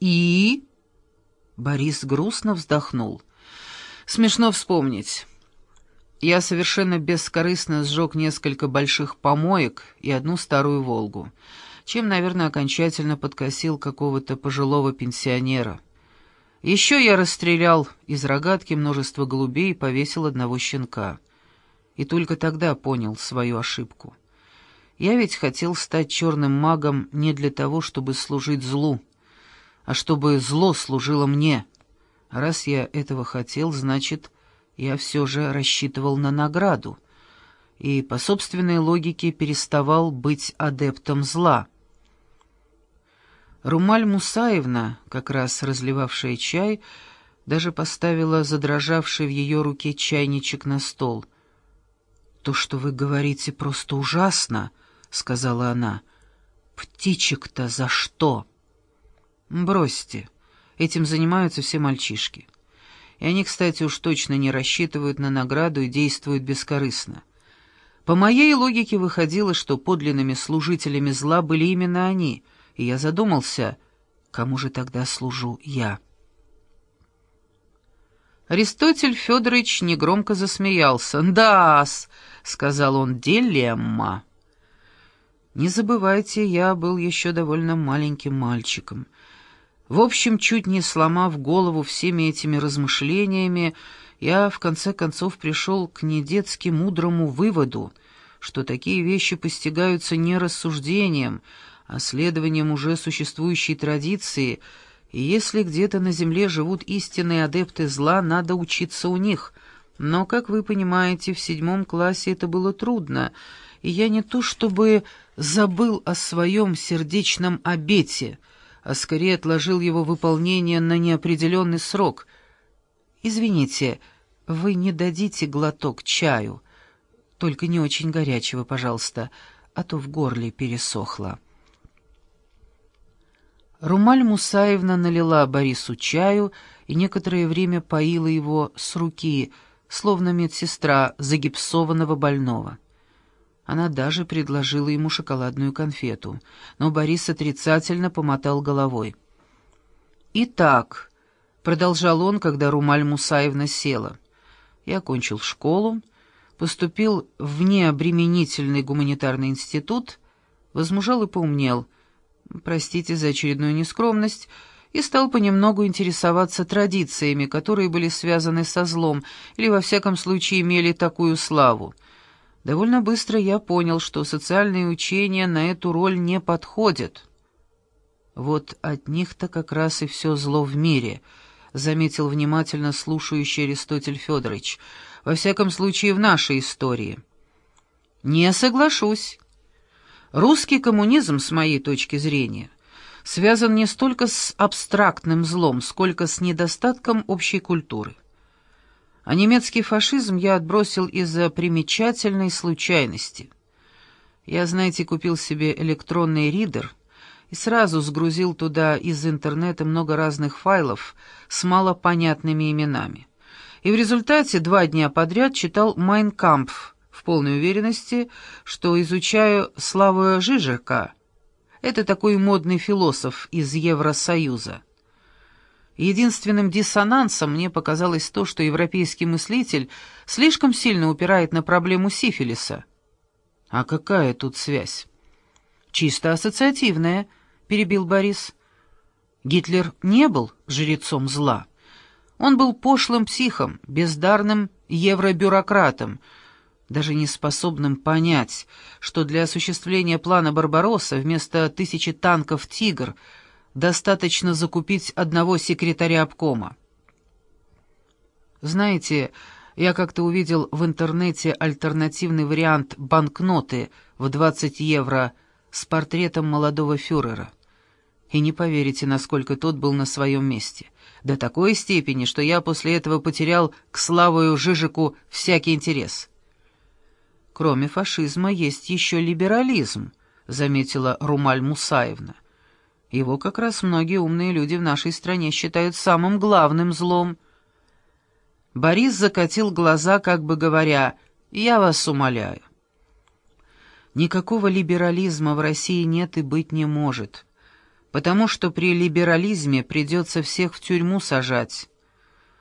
И? Борис грустно вздохнул. Смешно вспомнить. Я совершенно бескорыстно сжег несколько больших помоек и одну старую «Волгу», чем, наверное, окончательно подкосил какого-то пожилого пенсионера. Еще я расстрелял из рогатки множество голубей и повесил одного щенка. И только тогда понял свою ошибку. Я ведь хотел стать черным магом не для того, чтобы служить злу, а чтобы зло служило мне. раз я этого хотел, значит, я все же рассчитывал на награду и по собственной логике переставал быть адептом зла. Румаль Мусаевна, как раз разливавшая чай, даже поставила задрожавший в ее руке чайничек на стол. «То, что вы говорите, просто ужасно», — сказала она. «Птичек-то за что?» «Бросьте. Этим занимаются все мальчишки. И они, кстати, уж точно не рассчитывают на награду и действуют бескорыстно. По моей логике выходило, что подлинными служителями зла были именно они, и я задумался, кому же тогда служу я?» Аристотель Федорович негромко засмеялся. «Да-с», — сказал он, — «дилемма». Не забывайте, я был еще довольно маленьким мальчиком. В общем, чуть не сломав голову всеми этими размышлениями, я в конце концов пришел к недетски мудрому выводу, что такие вещи постигаются не рассуждением, а следованием уже существующей традиции, и если где-то на земле живут истинные адепты зла, надо учиться у них. Но, как вы понимаете, в седьмом классе это было трудно, и я не то чтобы забыл о своем сердечном обете, а скорее отложил его выполнение на неопределенный срок. «Извините, вы не дадите глоток чаю? Только не очень горячего, пожалуйста, а то в горле пересохло». Румаль Мусаевна налила Борису чаю и некоторое время поила его с руки, словно медсестра загипсованного больного. Она даже предложила ему шоколадную конфету, но Борис отрицательно помотал головой. «Итак», — продолжал он, когда Румаль Мусаевна села, — «я окончил школу, поступил в необременительный гуманитарный институт, возмужал и поумнел, простите за очередную нескромность, и стал понемногу интересоваться традициями, которые были связаны со злом или, во всяком случае, имели такую славу — Довольно быстро я понял, что социальные учения на эту роль не подходят. Вот от них-то как раз и все зло в мире, заметил внимательно слушающий Аристотель Федорович, во всяком случае в нашей истории. Не соглашусь. Русский коммунизм, с моей точки зрения, связан не столько с абстрактным злом, сколько с недостатком общей культуры. А немецкий фашизм я отбросил из-за примечательной случайности. Я, знаете, купил себе электронный ридер и сразу сгрузил туда из интернета много разных файлов с малопонятными именами. И в результате два дня подряд читал «Майн Кампф» в полной уверенности, что изучаю Славу Жижика. Это такой модный философ из Евросоюза. Единственным диссонансом мне показалось то, что европейский мыслитель слишком сильно упирает на проблему сифилиса. А какая тут связь? Чисто ассоциативная, перебил Борис. Гитлер не был жрецом зла. Он был пошлым психом, бездарным евробюрократом, даже не способным понять, что для осуществления плана Барбаросса вместо тысячи танков «Тигр» достаточно закупить одного секретаря обкома. Знаете, я как-то увидел в интернете альтернативный вариант банкноты в 20 евро с портретом молодого фюрера. И не поверите, насколько тот был на своем месте. До такой степени, что я после этого потерял к Славою Жижику всякий интерес. Кроме фашизма есть еще либерализм, заметила Румаль Мусаевна. Его как раз многие умные люди в нашей стране считают самым главным злом. Борис закатил глаза, как бы говоря, «Я вас умоляю». Никакого либерализма в России нет и быть не может, потому что при либерализме придется всех в тюрьму сажать.